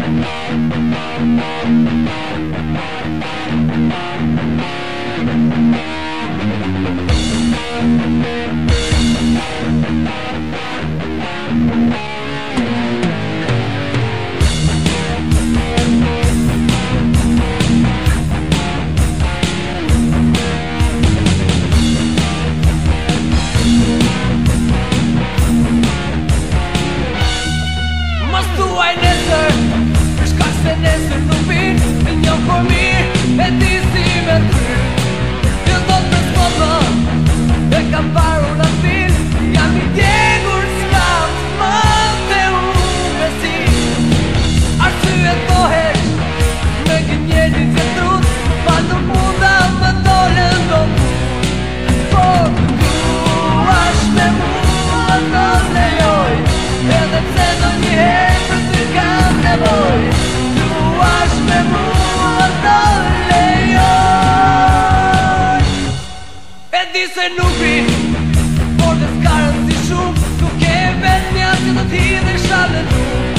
Thank you. for me nukin Por dhe skarën si shumë Tu ke vetë një atë që të t'i dhe shalë në nukin